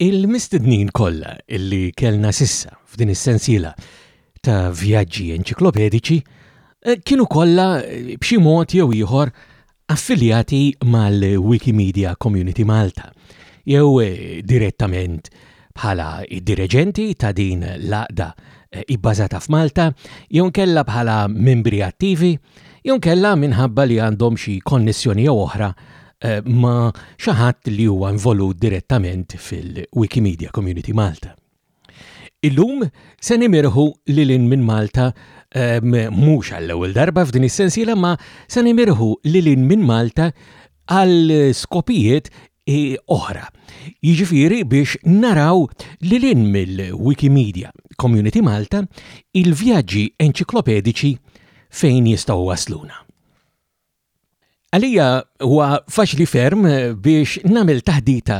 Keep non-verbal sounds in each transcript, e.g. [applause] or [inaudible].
il-mistednin kollha illi kellna sissa f'din is-sensiela ta' vjaġġi enċiklopedici eh, kienu kollha eh, b'xi mod jew ieħor affiljati mal-Wikimedia Community Malta jew eh, direttament bħala id-direġenti ta' din l-aqda ibbażata f'Malta, jew kella bħala membri attivi, jew kella minħabba li għandhom xi konnessjoni jew oħra Eh, ma xaħat li huwa involut direttament fil-Wikimedia Community Malta. Illum se nimirħu lilin minn Malta eh, mhux għall-ewwel darba f'din is-sensiela ma se nimirħu lilin minn Malta għal skopijiet eh, oħra. Jiġifieri biex naraw lilin mill-Wikimedia Community Malta il-vjaġġi enċiklopedici fejn jistgħu wasluna. Għalija huwa faċli ferm biex namel taħdita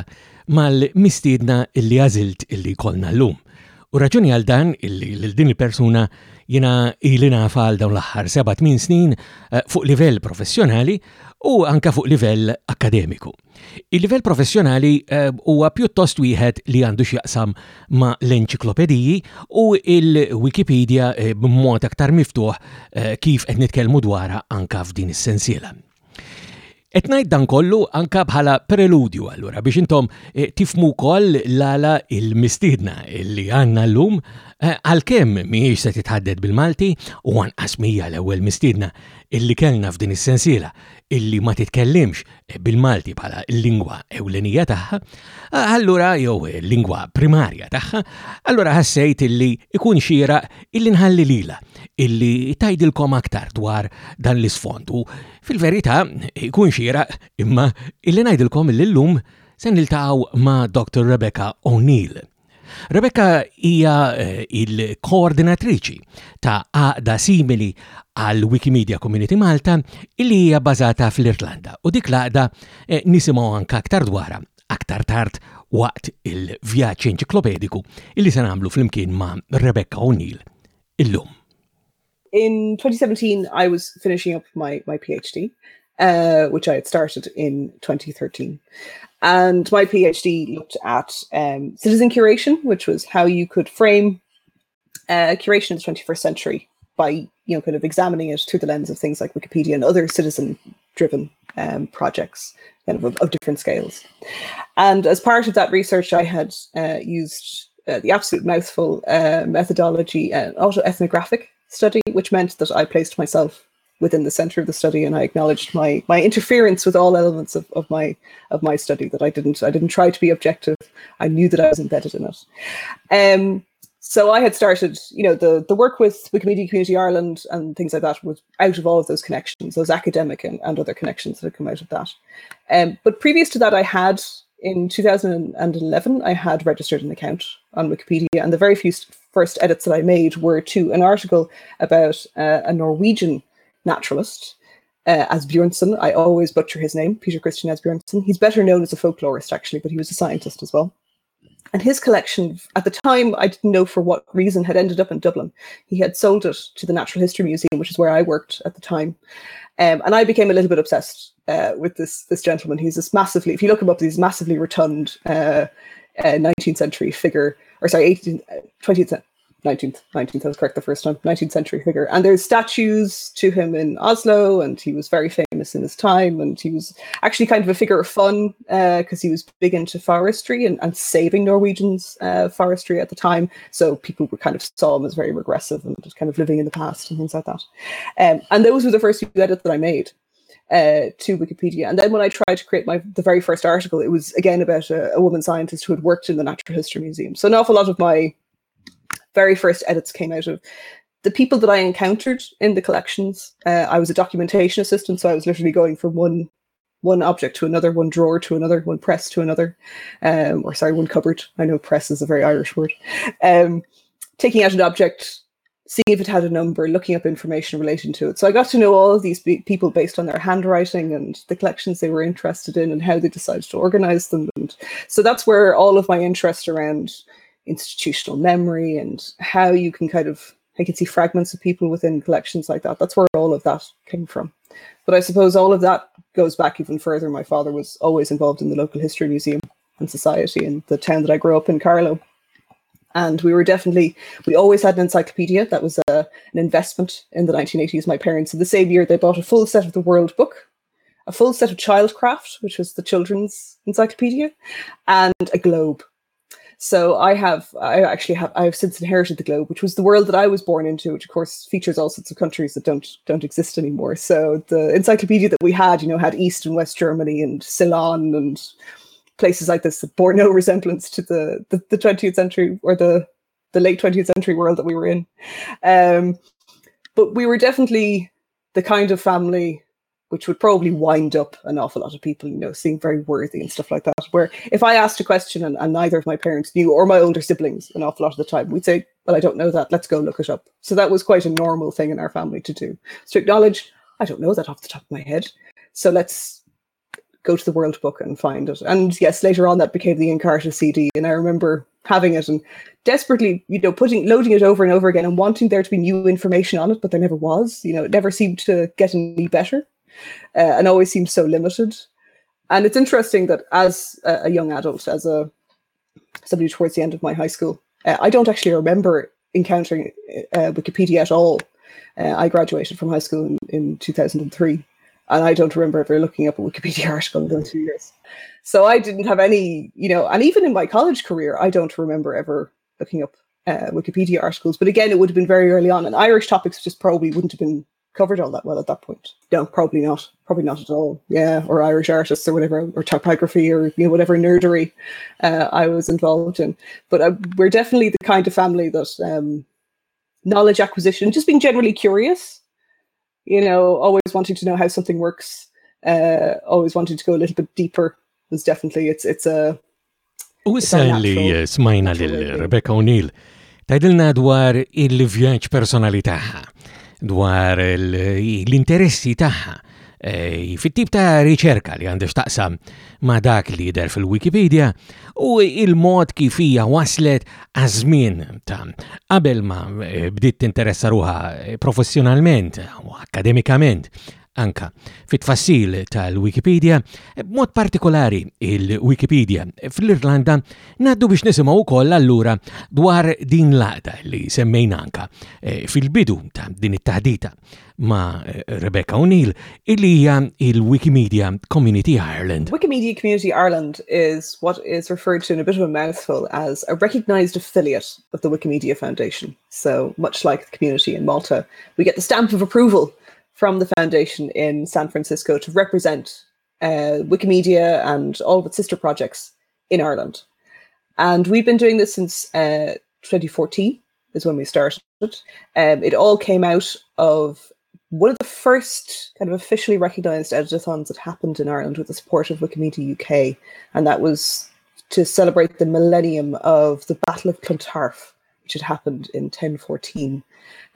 mal-mistiedna illi għazilt illi kolna l-lum. U raġuni għal dan illi l-din il-persuna jina ilina għal dawn l-aħħar 7 snin eh, fuq livell professjonali u anka fuq livell akademiku. Il-livell professjonali huwa huwa pjuttost wieħed li għandu x'jaqsam ma l-enċiklopediji u il-Wikipedia eh, b'mod aktar miftuħ kif qed nitkellmu dwarha anka f'din is-sensiela. Etnajt dan kollu anka bħala preludju allura biex intom eh, tifmu koll lala il-mistidna illi għanna l-lum eh, għal-kem miħiex se titħaddet bil-Malti u għan asmija l-ewel mistidna illi kellna f'din is-sensiela illi ma titkellimx bil-Malti bħala l-lingwa ewlenija tagħha, allura jew lingwa primarja tagħha, allura ħassejt illi ikun xira illi nħalli lila, illi tajdilkom aktar dwar dan l-isfond u fil-verità ikun xira imma illi ngħidilkom illum se niltaqgħu ma' Dr. Rebecca O'Neill Rebecca hija eh, il-koordinatriċi ta' għaqda simili għal Wikimedia Community Malta illi hija bażata fl-Irlanda u dik l-għaqda eh, nisimgħu anke aktar dwara aktar tard waqt il-vjaġġ enċiklopediku illi se nagħmlu flimkien ma' Rebecca O'Neill illum. In 2017, I was finishing up my, my PhD, uh, which I had started in 2013. And my PhD looked at um, citizen curation, which was how you could frame uh, curation in the 21st century by, you know, kind of examining it through the lens of things like Wikipedia and other citizen-driven um, projects kind of, of, different scales. And as part of that research, I had uh, used uh, the absolute mouthful uh, methodology, an autoethnographic study, which meant that I placed myself within the center of the study and I acknowledged my my interference with all elements of, of my of my study that I didn't I didn't try to be objective. I knew that I was embedded in it. Um, so I had started, you know, the the work with Wikimedia Community Ireland and things like that was out of all of those connections, those academic and, and other connections that had come out of that. Um, but previous to that, I had in 2011, I had registered an account on Wikipedia, and the very few first edits that I made were to an article about uh, a Norwegian naturalist, uh, Asbjornsen. I always butcher his name, Peter Christian Asbjornsen. He's better known as a folklorist, actually, but he was a scientist as well. And his collection, at the time, I didn't know for what reason, had ended up in Dublin. He had sold it to the Natural History Museum, which is where I worked at the time. Um, and I became a little bit obsessed uh, with this this gentleman. He's this massively, if you look him up, he's massively rotund uh, uh, 19th century figure, or sorry, 18th, 20th, 19th, 19th, I was correct the first time, 19th century figure. And there's statues to him in Oslo, and he was very famous in his time. And he was actually kind of a figure of fun because uh, he was big into forestry and, and saving Norwegians' uh, forestry at the time. So people were kind of saw him as very regressive and just kind of living in the past and things like that. Um, and those were the first few edits that I made. Uh, to Wikipedia. And then when I tried to create my the very first article, it was again about a, a woman scientist who had worked in the Natural History Museum. So an awful lot of my very first edits came out of the people that I encountered in the collections. Uh, I was a documentation assistant, so I was literally going from one one object to another, one drawer to another, one press to another, um, or sorry, one cupboard. I know press is a very Irish word. Um, taking out an object, seeing if it had a number, looking up information relating to it. So I got to know all of these people based on their handwriting and the collections they were interested in and how they decided to organize them. And so that's where all of my interest around institutional memory and how you can kind of I can see fragments of people within collections like that. That's where all of that came from. But I suppose all of that goes back even further. My father was always involved in the local history museum and society in the town that I grew up in, Carlow. And we were definitely, we always had an encyclopedia. That was a, uh, an investment in the 1980s. My parents, in the same year, they bought a full set of the World Book, a full set of Childcraft, which was the children's encyclopedia, and a globe. So I have, I actually have, I have since inherited the globe, which was the world that I was born into, which of course features all sorts of countries that don't don't exist anymore. So the encyclopedia that we had, you know, had East and West Germany and Ceylon and places like this that bore no resemblance to the, the, the 20th century or the, the late 20th century world that we were in. Um, but we were definitely the kind of family which would probably wind up an awful lot of people, you know, seem very worthy and stuff like that. Where if I asked a question and, and, neither of my parents knew, or my older siblings, an awful lot of the time, we'd say, Well, I don't know that. Let's go look it up. So that was quite a normal thing in our family to do. To acknowledge, I don't know that off the top of my head. So let's go to the World Book and find it. And yes, later on that became the Encarta CD, and I remember having it and desperately, you know, putting loading it over and over again and wanting there to be new information on it, but there never was. You know, it never seemed to get any better, uh, and always seemed so limited. And it's interesting that as a, a young adult, as a somebody towards the end of my high school, uh, I don't actually remember encountering uh, Wikipedia at all. Uh, I graduated from high school in, in 2003 and I don't remember ever looking up a Wikipedia [laughs] article in those two years. So I didn't have any, you know, and even in my college career, I don't remember ever looking up uh, Wikipedia articles. But again, it would have been very early on, and Irish topics just probably wouldn't have been covered all that well at that point. No, probably not. Probably not at all. Yeah, or Irish artists or whatever, or typography or you know whatever nerdery uh, I was involved in. But uh, we're definitely the kind of family that um, knowledge acquisition, just being generally curious, you know, always wanting to know how something works, uh, always wanting to go a little bit deeper was definitely it's it's a U li smajna lil Rebecca O'Neill tajdilna dwar il-vjaġġ personali tagħha, dwar l-interessi tagħha. E, fit-tip ta' riċerka li għandix taqsam ma' dak li der fil-Wikipedia u il-mod kif hija waslet għażmien ta' qabel ma eh, bdiet tinteressa ruħa professjonalment u akademikament anka fit-tfassil tal-Wikipedia, eh, mod partikolari il-Wikipedia eh, fl-Irlanda naddu biex nisimaw ukoll allura dwar din laqda li semmejna anka eh, fil-bidu ta' din it-taħdita ma' Rebecca O'Neill illi hija il-Wikimedia Community Ireland. Wikimedia Community Ireland is what is referred to in a bit of a mouthful as a recognized affiliate of the Wikimedia Foundation. So much like the community in Malta, we get the stamp of approval from the foundation in San Francisco to represent uh, Wikimedia and all of its sister projects in Ireland. And we've been doing this since uh, 2014 is when we started. Um, it all came out of one of the first kind of officially recognised editathons that happened in Ireland with the support of Wikimedia UK, and that was to celebrate the millennium of the Battle of Clontarf, which had happened in 1014,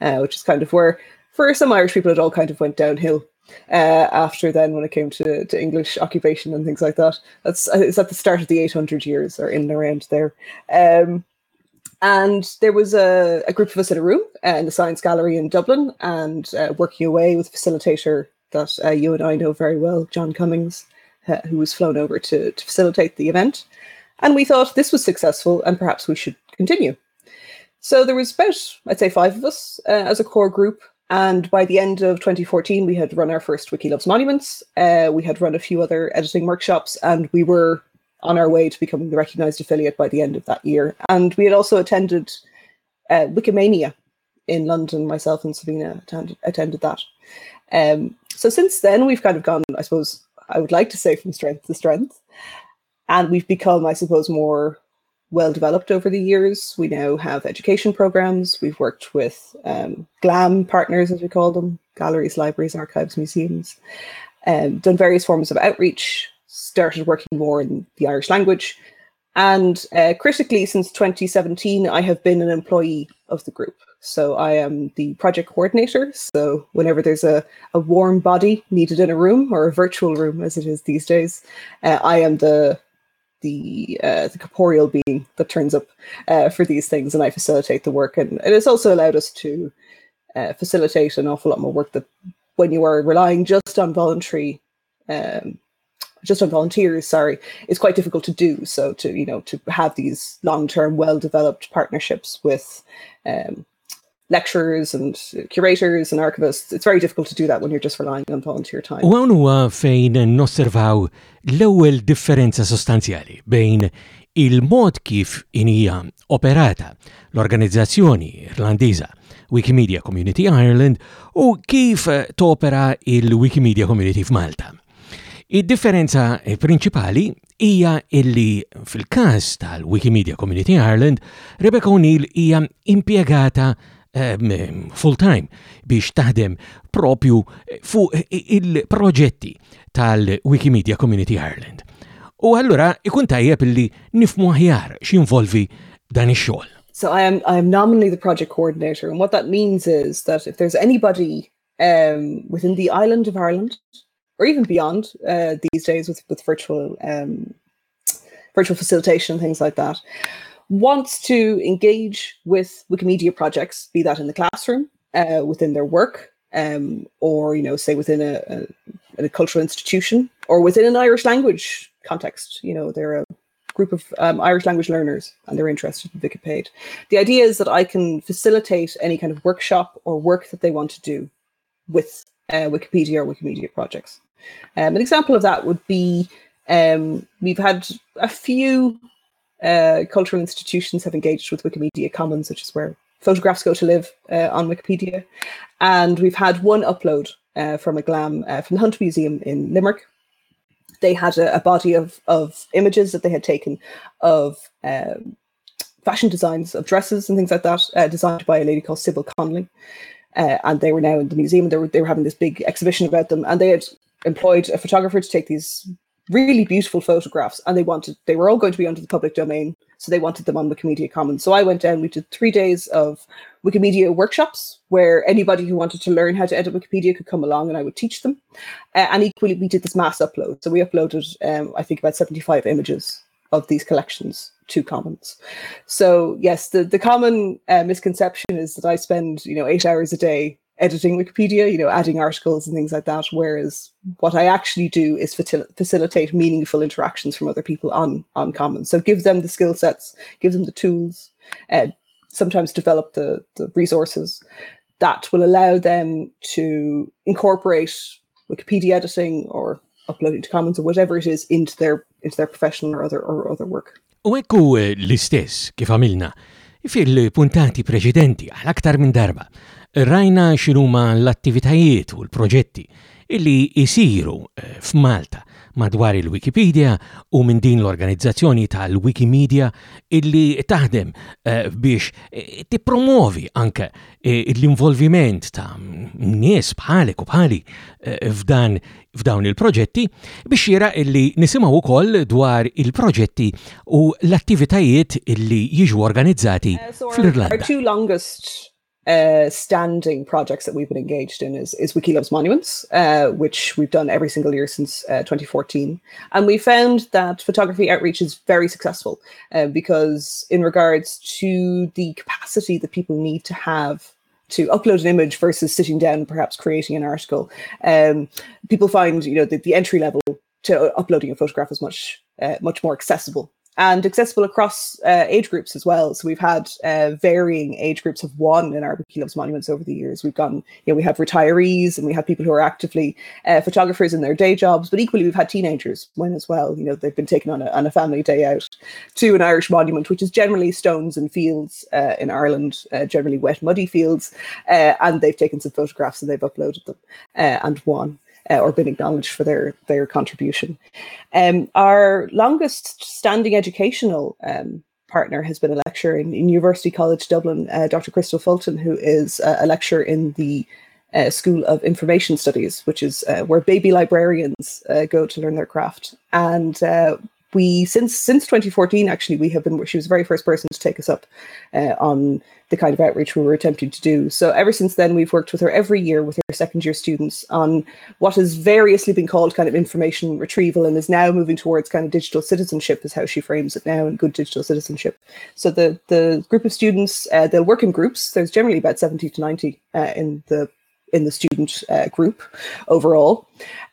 uh, which is kind of where for some Irish people, it all kind of went downhill uh, after then when it came to, to English occupation and things like that. That's it's at the start of the 800 years or in and around there. Um, and there was a, a, group of us in a room uh, in the Science Gallery in Dublin and uh, working away with a facilitator that uh, you and I know very well, John Cummings, uh, who was flown over to, to facilitate the event. And we thought this was successful and perhaps we should continue. So there was about, I'd say, five of us uh, as a core group and by the end of 2014, we had run our first Wiki Loves Monuments. Uh, we had run a few other editing workshops, and we were on our way to becoming the recognized affiliate by the end of that year. And we had also attended uh, Wikimania in London. Myself and Sabina attended, attended that. Um, so since then, we've kind of gone, I suppose, I would like to say from strength to strength. And we've become, I suppose, more well developed over the years. We now have education programs. We've worked with um, GLAM partners, as we call them galleries, libraries, archives, museums, um, done various forms of outreach, started working more in the Irish language. And uh, critically, since 2017, I have been an employee of the group. So I am the project coordinator. So whenever there's a, a warm body needed in a room or a virtual room, as it is these days, uh, I am the the uh, the corporeal being that turns up uh, for these things, and I facilitate the work. And, and it's also allowed us to uh, facilitate an awful lot more work that when you are relying just on voluntary, um, just on volunteers, sorry, it's quite difficult to do. So to you know to have these long term, well developed partnerships with um, lecturers and curators and archivists, it's very difficult to do that when you're just relying on volunteer time. U għan huwa fejn nosservaw l-ewwel differenza sostanzjali bejn il-mod kif inija operata l-organizzazzjoni irlandiża Wikimedia Community Ireland u kif topera il-Wikimedia Community f'Malta. Id-differenza prinċipali hija illi fil-każ tal-Wikimedia Community Ireland, Rebecca O'Neill hija impjegata um, full-time biex taħdem propju fuq il-proġetti tal-Wikimedia Community Ireland. U allura ikun tajjeb li nifmu aħjar x'involvi dan ix-xogħol. So I am I am nominally the project coordinator, and what that means is that if there's anybody um, within the island of Ireland, or even beyond uh, these days with with virtual um, virtual facilitation and things like that, wants to engage with Wikimedia projects, be that in the classroom, uh, within their work, um, or you know, say within a, a, a, cultural institution, or within an Irish language context. You know, they're a group of um, Irish language learners and they're interested in Vicipéid. The idea is that I can facilitate any kind of workshop or work that they want to do with uh, Wikipedia or Wikimedia projects. Um, an example of that would be um, we've had a few uh, cultural institutions have engaged with Wikimedia Commons, which is where photographs go to live uh, on Wikipedia. And we've had one upload uh, from a glam uh, from the Hunt Museum in Limerick. They had a, a body of, of images that they had taken of um, fashion designs of dresses and things like that, uh, designed by a lady called Sybil Connolly. And they were now in the museum. They were they were having this big exhibition about them, and they had employed a photographer to take these really beautiful photographs and they wanted they were all going to be under the public domain so they wanted them on wikimedia commons. So i went down we did three days of wikimedia workshops where anybody who wanted to learn how to edit wikipedia could come along and i would teach them. Uh, and equally we did this mass upload. So we uploaded um, i think about 75 images of these collections to commons. So yes the, the common uh, misconception is that i spend you know eight hours a day editing Wikipedia, you know, adding articles and things like that. Whereas what I actually do is facil- facilitate meaningful interactions from other people on on Commons. So give them the skill sets, give them the tools, and uh, sometimes develop the the resources that will allow them to incorporate Wikipedia editing or uploading to Commons or whatever it is into their into their professional or other or other work. U ekku l-istess kif għamilna fil-puntati preċedenti għal aktar minn darba rajna xinuma l-attivitajiet u l-proġetti illi jisiru eh, f'Malta madwar il-Wikipedia u minn din l-organizzazzjoni tal-Wikimedia illi taħdem eh, biex eh, tippromovi anke l-involviment ta' nies bħalek u bħali f'dan f'dawn il-proġetti biex jira illi nisimaw ukoll dwar il-proġetti u l-attivitajiet illi jiġu organizzati fl-Irlanda. Uh, standing projects that we've been engaged in is, is Wiki Loves Monuments, uh, which we've done every single year since uh, 2014. And we found that photography outreach is very successful uh, because, in regards to the capacity that people need to have to upload an image versus sitting down and perhaps creating an article, um, people find you know the, the entry level to uploading a photograph is much uh, much more accessible and accessible across uh, age groups as well. So we've had uh, varying age groups of one in our Wiki Loves Monuments over the years. We've gone, you know, we have retirees and we have people who are actively uh, photographers in their day jobs, but equally we've had teenagers when as well. You know, they've been taken on a, on a family day out to an Irish monument, which is generally stones and fields uh, in Ireland, uh, generally wet, muddy fields, uh, and they've taken some photographs and they've uploaded them and won uh, or been acknowledged for their their contribution. Um, our longest standing educational um, partner has been a lecturer in, in University College Dublin, uh, Dr. Crystal Fulton, who is uh, a lecturer in the uh, School of Information Studies, which is uh, where baby librarians uh, go to learn their craft. And uh, we since since 2014 actually we have been she was the very first person to take us up uh, on the kind of outreach we were attempting to do. So ever since then we've worked with her every year with her second year students on what has variously been called kind of information retrieval and is now moving towards kind of digital citizenship is how she frames it now and good digital citizenship. So the the group of students uh, they'll work in groups. There's generally about 70 to 90 uh, in the in the student uh, group overall.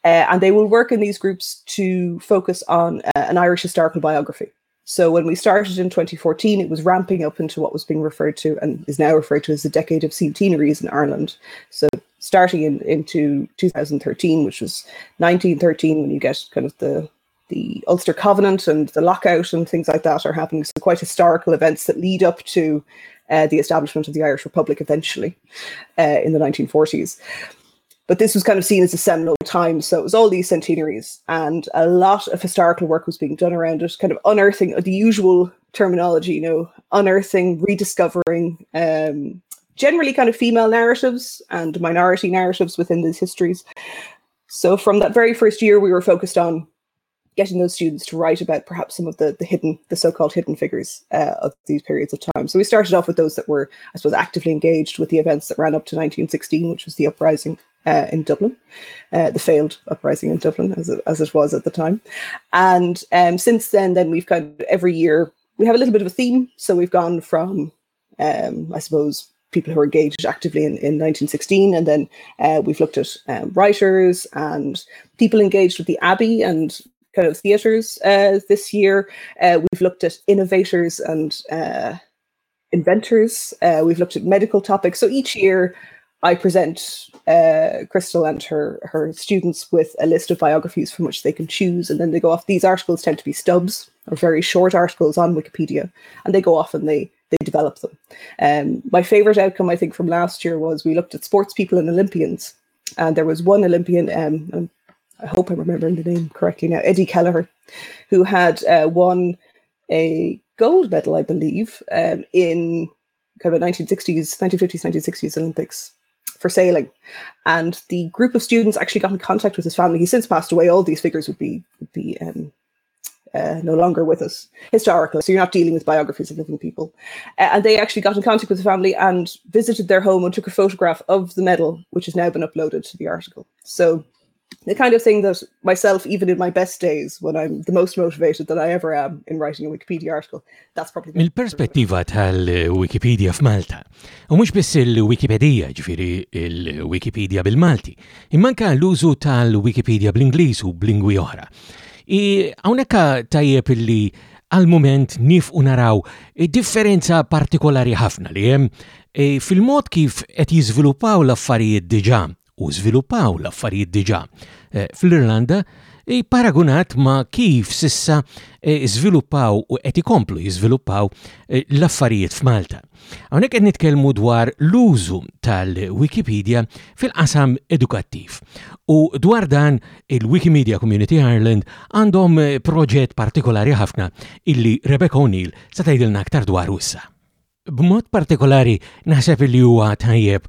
Uh, and they will work in these groups to focus on uh, an Irish historical biography. So when we started in 2014, it was ramping up into what was being referred to and is now referred to as the decade of centenaries in Ireland. So starting in into 2013, which was 1913, when you get kind of the the Ulster Covenant and the lockout and things like that are happening. So quite historical events that lead up to uh, the establishment of the Irish Republic eventually uh, in the 1940s. But this was kind of seen as a seminal time. So it was all these centenaries, and a lot of historical work was being done around it, kind of unearthing the usual terminology, you know, unearthing, rediscovering, um, generally kind of female narratives and minority narratives within these histories. So from that very first year, we were focused on getting those students to write about perhaps some of the, the hidden, the so-called hidden figures uh, of these periods of time. So we started off with those that were, I suppose, actively engaged with the events that ran up to 1916, which was the uprising uh, in Dublin, uh, the failed uprising in Dublin, as it, as it was at the time. And um, since then, then we've kind of every year we have a little bit of a theme. So we've gone from, um, I suppose, people who are engaged actively in, in 1916, and then uh, we've looked at um, writers and people engaged with the Abbey and kind of theatres uh, this year. Uh, we've looked at innovators and uh, inventors. Uh, we've looked at medical topics. So each year, I present uh, Crystal and her her students with a list of biographies from which they can choose, and then they go off. These articles tend to be stubs or very short articles on Wikipedia, and they go off and they they develop them. Um, my favorite outcome, I think, from last year was we looked at sports people and Olympians, and there was one Olympian. Um, I hope I'm remembering the name correctly now, Eddie Kelleher, who had uh, won a gold medal, I believe, um, in kind of 1960s, 1950s, 1960s Olympics for sailing. And the group of students actually got in contact with his family. He's since passed away. All these figures would be would be um, uh, no longer with us historically. So you're not dealing with biographies of living people. Uh, and they actually got in contact with the family and visited their home and took a photograph of the medal, which has now been uploaded to the article. So the kind of thing that myself, even in my best days, when I'm the most motivated that I ever am in writing a Wikipedia article, that's probably... Mill-perspettiva tal-Wikipedia f'Malta, u mhux biss il-Wikipedia, ġifieri il-Wikipedia bil-Malti, immanka l-użu tal-Wikipedia bl-Ingliż u bl-lingwi oħra. I hawnhekk tajjeb li għal-moment nif naraw differenza partikolari ħafna li hemm e, fil-mod kif qed jiżviluppaw l-affarijiet diġà u żviluppaw l-affarijiet diġà eh, fl-Irlanda paragunat ma kif sissa eh, żviluppaw u qed ikomplu jiżviluppaw eh, l-affarijiet f'Malta. Hawnhekk qed nitkellmu dwar l-użu tal-Wikipedia fil-qasam edukattiv. U dwar dan il-Wikimedia Community Ireland għandhom proġett partikolari ħafna illi Rebecca O'Neill sa tgħidilna aktar dwar wissa. B'mod partikolari naħseb li huwa tajjeb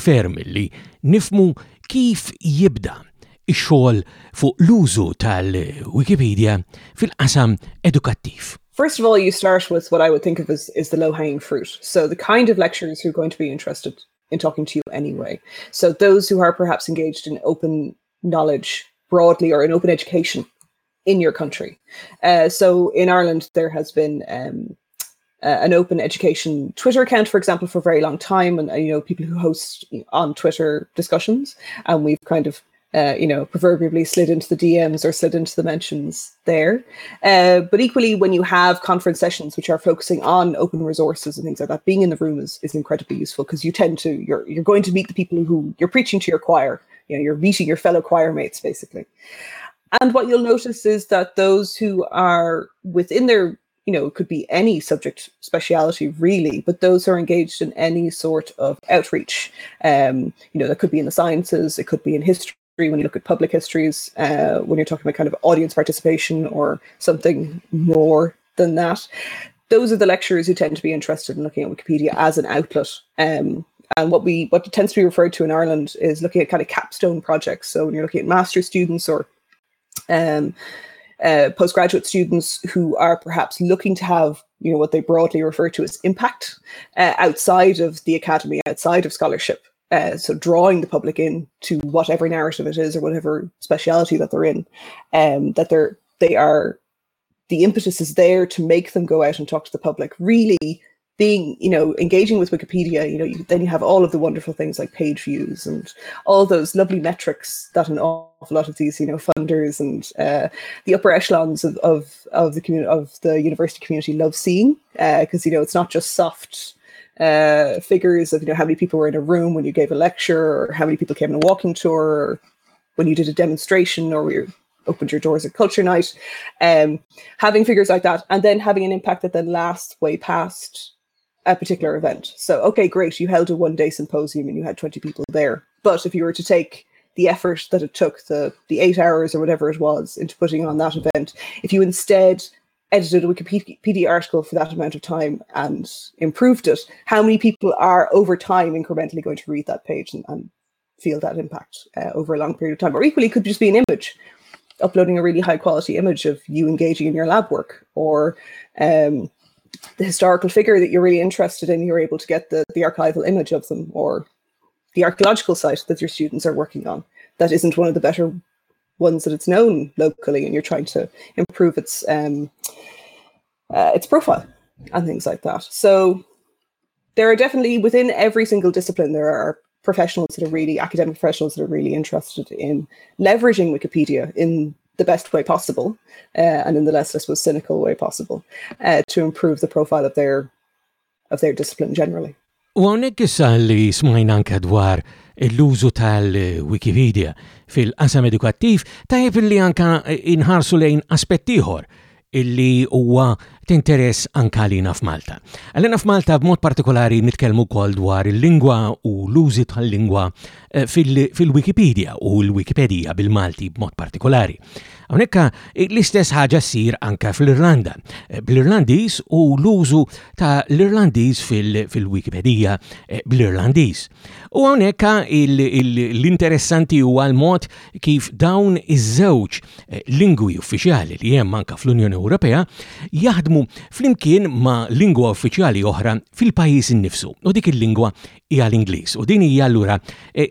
ferm li nifmu kif jibda ix-xogħol fuq l-użu tal-Wikipedia fil-qasam edukattiv. First of all, you start with what I would think of as is the low-hanging fruit. So the kind of lecturers who are going to be interested in talking to you anyway. So those who are perhaps engaged in open knowledge broadly or in open education in your country. Uh, so in Ireland, there has been um, uh, an open education Twitter account, for example, for a very long time, and uh, you know people who host on Twitter discussions, and we've kind of uh, you know proverbially slid into the DMs or slid into the mentions there. Uh, but equally, when you have conference sessions which are focusing on open resources and things like that, being in the room is, is incredibly useful because you tend to you're you're going to meet the people who you're preaching to your choir. You know, you're meeting your fellow choir mates basically. And what you'll notice is that those who are within their you know, it could be any subject speciality really, but those who are engaged in any sort of outreach, um, you know, that could be in the sciences, it could be in history when you look at public histories, uh, when you're talking about kind of audience participation or something more than that. Those are the lecturers who tend to be interested in looking at Wikipedia as an outlet. Um, and what we what tends to be referred to in Ireland is looking at kind of capstone projects. So when you're looking at master students or um, uh, postgraduate students who are perhaps looking to have you know what they broadly refer to as impact uh, outside of the academy outside of scholarship uh, so drawing the public in to whatever narrative it is or whatever speciality that they're in um, that they're they are the impetus is there to make them go out and talk to the public. Really being, you know, engaging with Wikipedia, you know, you, then you have all of the wonderful things like page views and all those lovely metrics that an awful lot of these, you know, funders and uh, the upper echelons of, of, of the community of the university community love seeing, because uh, you know it's not just soft uh, figures of you know how many people were in a room when you gave a lecture, or how many people came on a walking tour, or when you did a demonstration, or you opened your doors at culture night. Um, having figures like that, and then having an impact that then lasts way past a particular event. So, okay, great, you held a one day symposium and you had 20 people there. But if you were to take the effort that it took, the, the eight hours or whatever it was, into putting on that event, if you instead edited a Wikipedia article for that amount of time and improved it, how many people are over time incrementally going to read that page and, and feel that impact uh, over a long period of time? Or equally, could just be an image, uploading a really high quality image of you engaging in your lab work or um, the historical figure that you're really interested in, you're able to get the, the archival image of them or the archaeological site that your students are working on. That isn't one of the better ones that it's known locally, and you're trying to improve its um, uh, its profile and things like that. So there are definitely within every single discipline there are professionals that are really academic professionals that are really interested in leveraging Wikipedia in the best way possible uh, and in the less, I suppose, cynical way possible uh, to improve the profile of their of their discipline generally. U għonek li smajna anka dwar l-użu tal-Wikipedia fil-qasam edukattiv, tajib li anka inħarsu lejn aspettiħor illi huwa tinteress anka lina f'Malta. Għalina f'Malta b'mod partikolari nitkellmu kol dwar il-lingwa u l-użi tal-lingwa eh, fil-Wikipedia u l-Wikipedia bil-Malti b'mod partikolari. Hawnhekk l-istess ħaġa ssir anka fl-Irlanda, eh, bl-Irlandiż u l-użu ta' l-Irlandiż fil-Wikipedia eh, bl-Irlandiż. U hawnhekk l-interessanti huwa l-mod kif dawn iż-żewġ eh, lingwi uffiċjali li hemm anka fl-Unjoni Ewropea jaħdmu jaħdmu flimkien ma' lingwa uffiċjali oħra fil-pajjiż innifsu u dik il-lingwa hija l-Ingliż. U din hija allura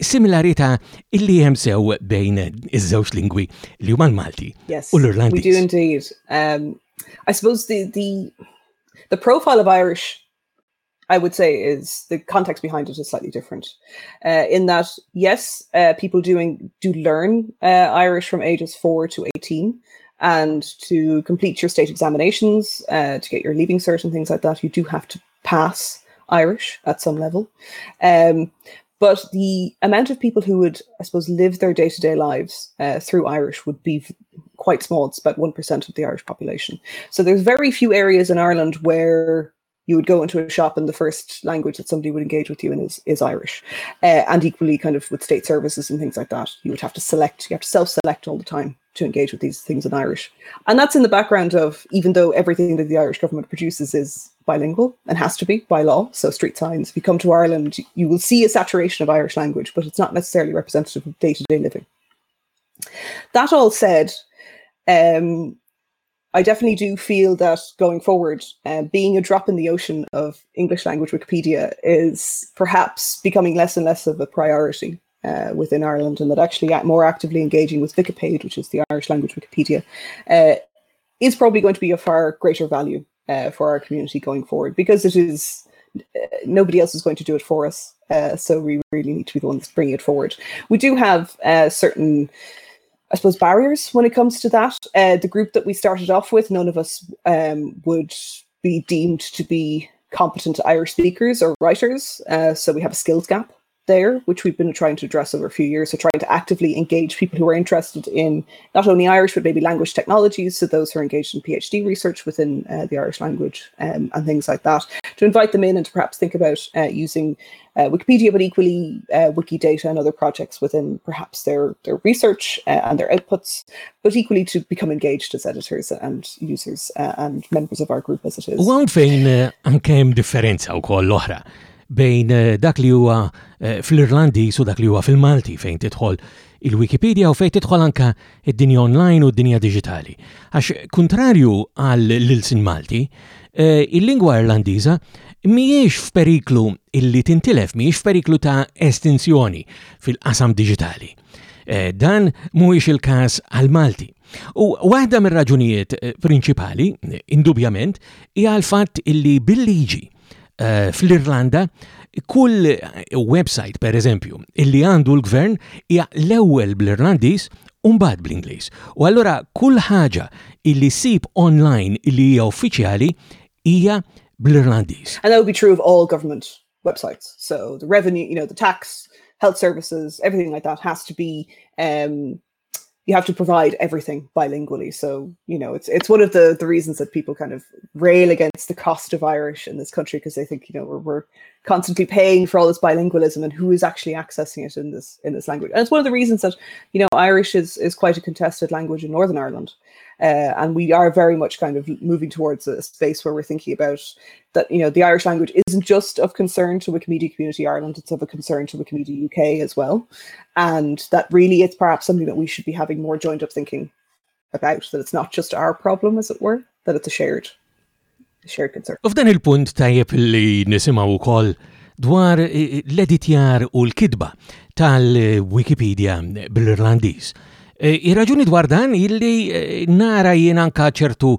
similarità illi hemm sew bejn iż-żewġ lingwi li huma l-Malti yes, u l-Irlandiż. We do indeed. Um, I suppose the the the profile of Irish I would say is the context behind it is slightly different. Uh, in that, yes, uh, people doing do learn uh, Irish from ages four to eighteen, and to complete your state examinations, uh, to get your leaving cert and things like that, you do have to pass Irish at some level. Um, but the amount of people who would, I suppose, live their day to day lives uh, through Irish would be quite small. It's about 1% of the Irish population. So there's very few areas in Ireland where you would go into a shop and the first language that somebody would engage with you in is, is Irish. Uh, and equally, kind of with state services and things like that, you would have to select, you have to self select all the time to engage with these things in Irish. And that's in the background of, even though everything that the Irish government produces is bilingual and has to be by law, so street signs, if you come to Ireland, you will see a saturation of Irish language, but it's not necessarily representative of day to day living. That all said, um, I definitely do feel that going forward, uh, being a drop in the ocean of English language Wikipedia is perhaps becoming less and less of a priority uh, within Ireland, and that actually more actively engaging with Vicipéid, which is the Irish language Wikipedia, uh, is probably going to be of far greater value uh, for our community going forward because it is uh, nobody else is going to do it for us. Uh, so we really need to be the ones bringing it forward. We do have certain. I suppose barriers when it comes to that. the group that we started off with, none of us um, would be deemed to be competent Irish speakers or writers. so we have a skills gap there, which we've been trying to address over a few years. So, trying to actively engage people who are interested in not only Irish, but maybe language technologies. So, those who are engaged in PhD research within uh, the Irish language um, and things like that, to invite them in and to perhaps think about uh, using uh, Wikipedia, but equally uh, Wikidata and other projects within perhaps their, their research uh, and their outputs, but equally to become engaged as editors and users uh, and members of our group as it is. One fejn anke differenza u bejn eh, dak li huwa eh, fl-Irlandis u dak li huwa fil-Malti fejn tidħol il-Wikipedia u fejn tidħol anka id-dinja online u d-dinja digitali. Għax kontrarju għal l-ilsin Malti, eh, il-lingwa Irlandiża miex f'periklu illi tintilef, miex f'periklu ta' estinzjoni fil-qasam digitali. Dan mhuwiex il-każ għal Malti. U waħda mir-raġunijiet prinċipali, indubjament, hija l-fatt illi bil-liġi fl-Irlanda kull website per eżempju illi għandu l-gvern hija l-ewwel bl-Irlandiż u mbagħad bl-Ingliż. U allura kull ħaġa illi sib online illi hija uffiċjali hija bl-Irlandiż. And that would be true of all government websites. So the revenue, you know, the tax, health services, everything like that has to be um, you have to provide everything bilingually. So you know, it's it's one of the the reasons that people kind of rail against the cost of Irish in this country because they think you know we're, we're constantly paying for all this bilingualism and who is actually accessing it in this in this language. And it's one of the reasons that you know Irish is is quite a contested language in Northern Ireland. Uh, and we are very much kind of moving towards a space where we're thinking about that you know the Irish language isn't just of concern to Wikimedia Community Ireland; it's of a concern to Wikimedia UK as well, and that really it's perhaps something that we should be having more joined up thinking about. That it's not just our problem, as it were, that it's a shared shared concern. U f'dan il-punt tajjeb li nisimgħu wkoll dwar eh, eh, l-editjar u l-kidba tal-Wikipedia bil-Irlandiż. Eh, ir-raġuni dwar dan illi nara jien anka ċertu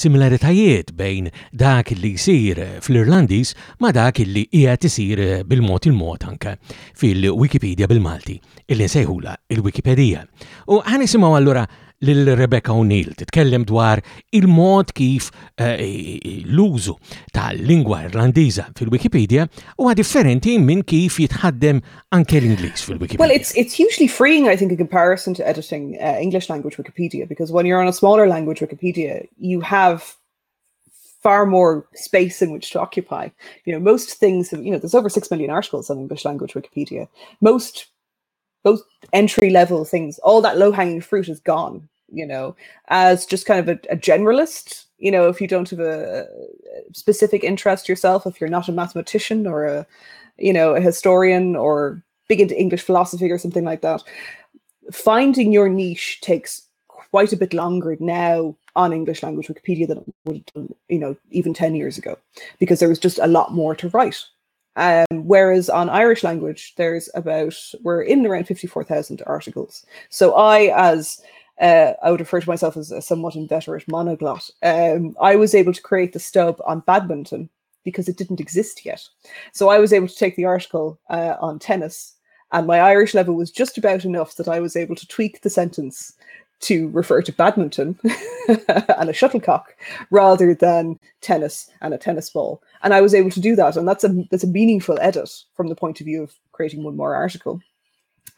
similaritajiet bejn dak li jsir fl-Irlandiż ma dak li qiegħed isir bil-mod il-mod anke fil-Wikipedia bil-Malti, illi nsejħula il-Wikipedia. U ħanisimgħu allura lil Rebecca O'Neill titkellem dwar il-mod kif l-użu tal-lingwa irlandiża fil-Wikipedia huwa differenti minn kif jitħaddem anke l-Ingliż fil-Wikipedia. Well, it's it's hugely freeing, I think, in comparison to editing uh, English language Wikipedia, because when you're on a smaller language Wikipedia, you have far more space in which to occupy. You know, most things, you know, there's over six million articles on English language Wikipedia. Most those entry level things, all that low hanging fruit is gone, you know, as just kind of a, a, generalist. You know, if you don't have a, specific interest yourself, if you're not a mathematician or a, you know, a historian or big into English philosophy or something like that, finding your niche takes quite a bit longer now on English language Wikipedia than it would have done, you know, even 10 years ago, because there was just a lot more to write. Um, whereas on Irish language, there's about, we're in around 54,000 articles. So I, as uh, I would refer to myself as a somewhat inveterate monoglot, um, I was able to create the stub on badminton because it didn't exist yet. So I was able to take the article uh, on tennis, and my Irish level was just about enough that I was able to tweak the sentence to refer to badminton [laughs] and a shuttlecock rather than tennis and a tennis ball. And I was able to do that. And that's a that's a meaningful edit from the point of view of creating one more article.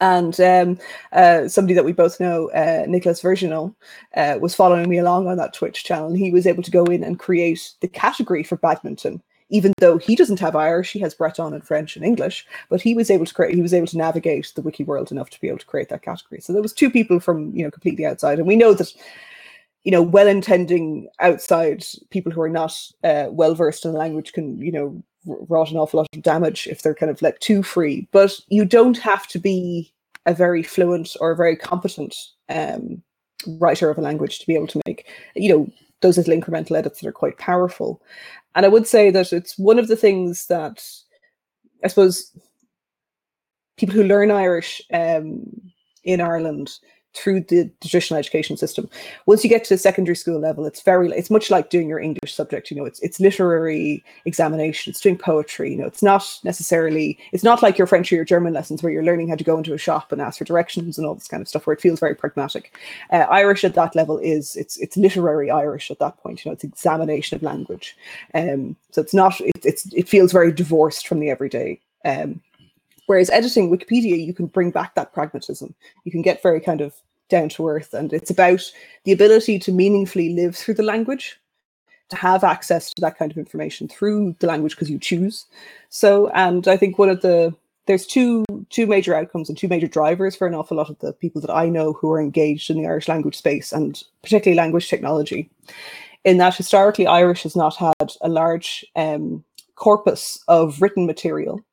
And um, uh, somebody that we both know, uh, Nicolas Vigneron, uh, was following me along on that Twitch channel. And he was able to go in and create the category for badminton even though he doesn't have Irish, he has Breton and French and English, but he was able to create, he was able to navigate the wiki world enough to be able to create that category. So there was two people from, you know, completely outside. And we know that, you know, well-intending outside people who are not uh, well-versed in the language can, you know, wrought an awful lot of damage if they're kind of let too free. But you don't have to be a very fluent or a very competent um, writer of a language to be able to make, you know, those little incremental edits that are quite powerful. And I would say that it's one of the things that I suppose people who learn Irish um, in Ireland through the traditional education system. Once you get to the secondary school level, it's very it's much like doing your English subject. You know, it's it's literary examination. It's doing poetry. You know, it's not necessarily it's not like your French or your German lessons where you're learning how to go into a shop and ask for directions and all this kind of stuff. Where it feels very pragmatic. Uh, Irish at that level is it's it's literary Irish at that point. You know, it's examination of language. Um, so it's not it, it's it feels very divorced from the everyday. Um, Whereas editing Wikipedia, you can bring back that pragmatism. You can get very kind of down to earth, and it's about the ability to meaningfully live through the language, to have access to that kind of information through the language because you choose. So, and I think one of the there's two two major outcomes and two major drivers for an awful lot of the people that I know who are engaged in the Irish language space and particularly language technology. In that historically, Irish has not had a large um, corpus of written material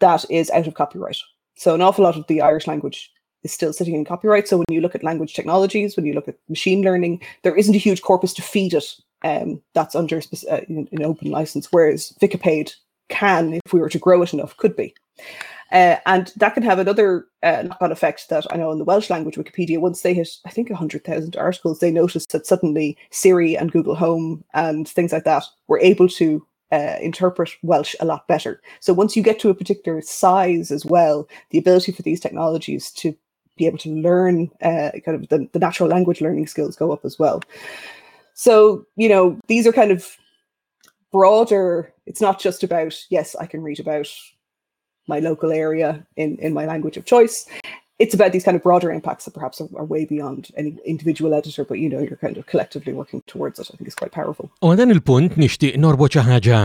that is out of copyright. So an awful lot of the Irish language is still sitting in copyright. So when you look at language technologies, when you look at machine learning, there isn't a huge corpus to feed it um, that's under uh, an open license, whereas Wikipedia can, if we were to grow it enough, could be. Uh, and that can have another uh, knock-on effect that I know in the Welsh language Wikipedia, once they hit, I think, 100,000 articles, they noticed that suddenly Siri and Google Home and things like that were able to uh, interpret Welsh a lot better. So once you get to a particular size as well, the ability for these technologies to be able to learn uh, kind of the, the natural language learning skills go up as well. So, you know, these are kind of broader, it's not just about, yes, I can read about my local area in, in my language of choice. It's about these kind of broader impacts that perhaps are, are, way beyond any individual editor, but you know, you're kind of collectively working towards it. I think it's quite powerful. U dan il-punt nixtieq norboċ ħaġa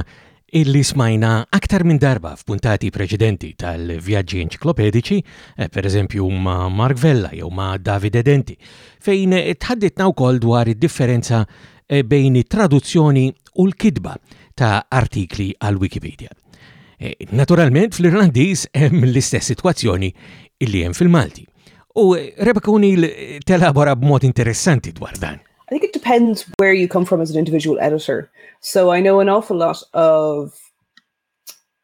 illi smajna aktar minn darba f'puntati preċedenti tal-vjaġġi enċiklopedici, eh, per eżempju ma' Mark Vella jew ma' Davide Denti, fejn tħadditna wkoll dwar id-differenza eh, bejn it-traduzzjoni u l-kidba ta' artikli għal Wikipedia. Eh, naturalment fl-Irlandiż hemm l-istess sitwazzjoni illi hemm fil-Malti. U eh, Rebecca O'Neill eh, telabora b'mod interessanti dwar dan. I think it depends where you come from as an individual editor. So I know an awful lot of,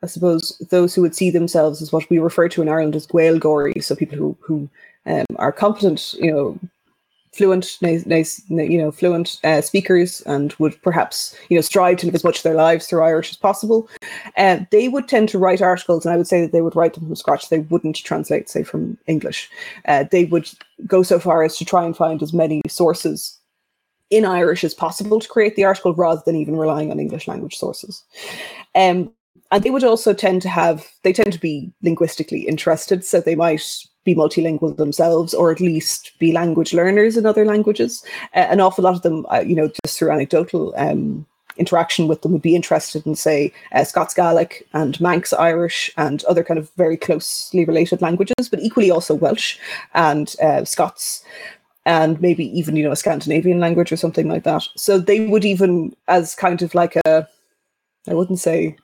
I suppose, those who would see themselves as what we refer to in Ireland as Gaelgory, so people who who um, are competent, you know, fluent, you know, fluent uh, speakers, and would perhaps, you know, strive to live as much of their lives through Irish as possible. Uh, they would tend to write articles, and I would say that they would write them from scratch. They wouldn't translate, say, from English. Uh, they would go so far as to try and find as many sources in Irish as possible to create the article rather than even relying on English language sources. Um, and they would also tend to have, they tend to be linguistically interested, so they might be multilingual themselves or at least be language learners in other languages. Uh, an awful lot of them, uh, you know, just through anecdotal um, interaction with them would be interested in, say, uh, Scots Gaelic and Manx Irish and other kind of very closely related languages, but equally also Welsh and uh, Scots and maybe even you know a Scandinavian language or something like that. So they would even as kind of like a I wouldn't say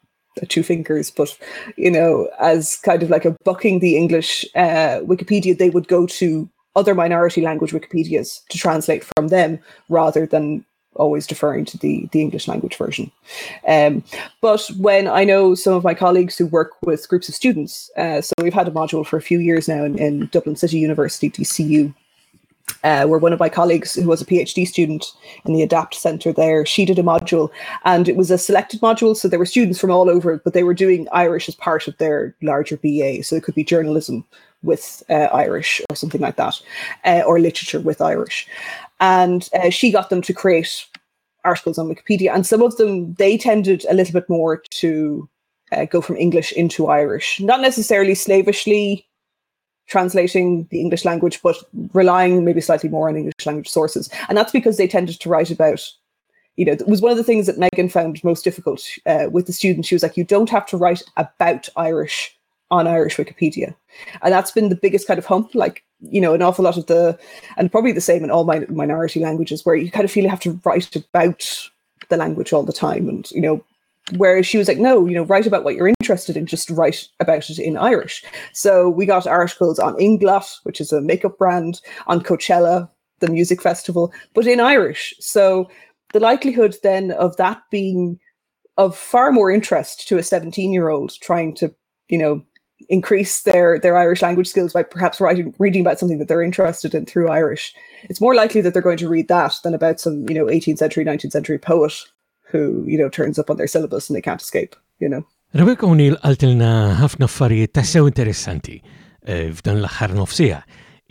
two fingers, but you know, as kind of like a bucking the English uh, Wikipedia, they would go to other minority language Wikipedias to translate from them rather than always deferring to the the English language version. Um, but when I know some of my colleagues who work with groups of students, uh, so we've had a module for a few years now in, in Dublin City University, DCU, uh, where one of my colleagues who was a PhD student in the ADAPT Centre there, she did a module and it was a selected module. So there were students from all over, but they were doing Irish as part of their larger BA. So it could be journalism with uh, Irish or something like that, uh, or literature with Irish. And uh, she got them to create articles on Wikipedia. And some of them, they tended a little bit more to uh, go from English into Irish, not necessarily slavishly translating the English language, but relying maybe slightly more on English language sources. And that's because they tended to write about, you know, it was one of the things that Megan found most difficult uh, with the students. She was like, you don't have to write about Irish on Irish Wikipedia. And that's been the biggest kind of hump. Like, you know, an awful lot of the, and probably the same in all my minority languages, where you kind of feel you have to write about the language all the time and, you know, Whereas she was like, no, you know, write about what you're interested in, just write about it in Irish. So we got articles on Inglot, which is a makeup brand, on Coachella, the music festival, but in Irish. So the likelihood then of that being of far more interest to a 17 year old trying to, you know, increase their their Irish language skills by perhaps writing reading about something that they're interested in through Irish. It's more likely that they're going to read that than about some, you know, 18th century, 19th century poet who, you know, turns up on their syllabus and they can't escape, you know. Rebecca O'Neill għaltilna ħafna affarijiet tassew interessanti eh, f'dan l-aħħar nofsija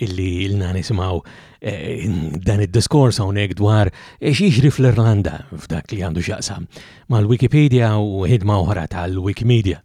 illi ilna nisimaw eh, dan id-diskors hawnhekk dwar eh, xiexri fl-Irlanda f'dak li għandu xaqsam mal-Wikipedia u ħidma oħra tal-Wikimedia.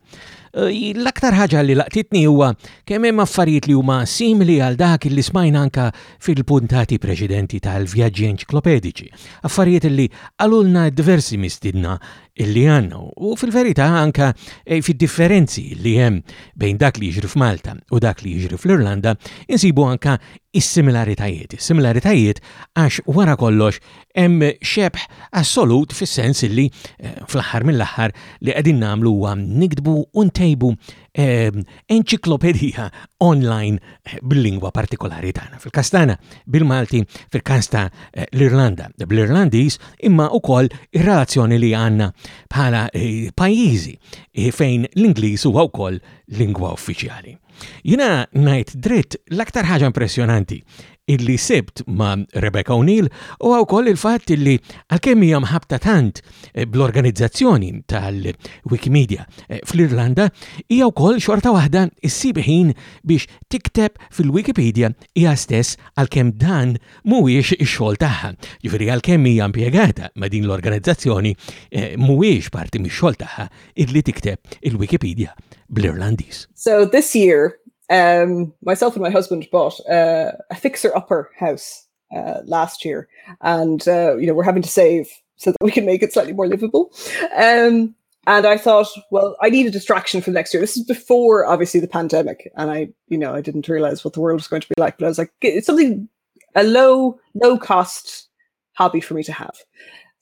L-aktar ħaġa li laqtitni huwa kemm hemm affarijiet li huma simili għal dak li smajna anka fil-puntati preċedenti tal-vjaġġi Enċiklopediċi. Affarijiet li għalulna diversi mistidna illi għanna u fil-verità anka eh, fil-differenzi li hemm bejn dak li jiġri f'Malta u dak li jiġri fl-Irlanda insibu anka is-similaritajiet. Is-similaritajiet għax wara kollox hemm xebħ assolut fis-sens illi eh, fl-aħħar mill-aħħar li qegħdin nagħmlu huwa nikdbu u ntejbu Ehm, enċiklopedija online bil-lingwa partikolari tagħna. Fil-kastana bil-Malti, fil-kasta eh, l-Irlanda bl-Irlandiż, imma wkoll ir-relazzjoni li għandna bħala eh, pajjiżi eh, fejn l-Ingliż huwa wkoll lingwa uffiċjali. Jina najt dritt l-aktar ħaġa impressjonanti illi sibt ma' Rebecca O'Neill u wkoll il-fatt illi għalkemm hija mħabta tant eh, bl-organizzazzjoni tal-Wikimedia eh, fl-Irlanda hija wkoll xorta waħda issibħin biex tikteb fil-Wikipedia hija stess għalkemm dan mhuwiex ix-xogħol tagħha. Ġifieri għalkemm hija impjegata ma' din l-organizzazzjoni eh, mhuwiex parti mix-xogħol tagħha illi tikteb il-Wikipedia bl-Irlandiż. So this year um, myself and my husband bought uh, a fixer-upper house uh, last year, and uh, you know we're having to save so that we can make it slightly more livable. Um, and I thought, well, I need a distraction for next year. This is before, obviously, the pandemic, and I, you know, I didn't realize what the world was going to be like. But I was like, it's something a low, low cost hobby for me to have.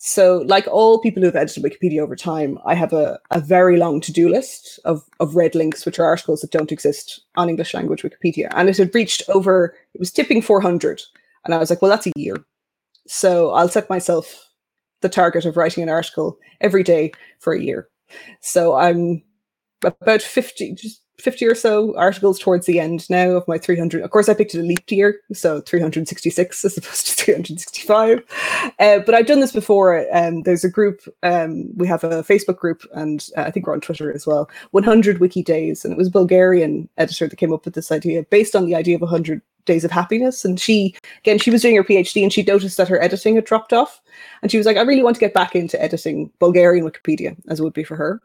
So, like all people who have edited Wikipedia over time, I have a, a very long to do list of, of red links, which are articles that don't exist on English language Wikipedia. And it had reached over, it was tipping 400. And I was like, well, that's a year. So, I'll set myself the target of writing an article every day for a year. So, I'm about 50, just 50 or so articles towards the end now of my 300. Of course, I picked a leap year, so 366 as opposed to [laughs] 365. Uh, but I've done this before. Um, there's a group, um, we have a Facebook group, and uh, I think we're on Twitter as well 100 Wiki Days. And it was a Bulgarian editor that came up with this idea based on the idea of 100 days of happiness. And she, again, she was doing her PhD and she noticed that her editing had dropped off. And she was like, I really want to get back into editing Bulgarian Wikipedia, as it would be for her.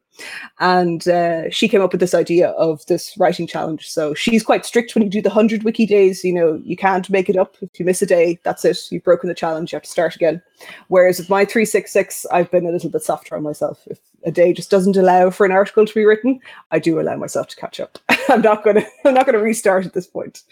And uh, she came up with this idea of this writing challenge. So she's quite strict when you do the 100 wiki days. You know, you can't make it up. If you miss a day, that's it. You've broken the challenge. You have to start again. Whereas with my 366, I've been a little bit softer on myself. If a day just doesn't allow for an article to be written, I do allow myself to catch up. [laughs] I'm not going to. I'm not going to restart at this point.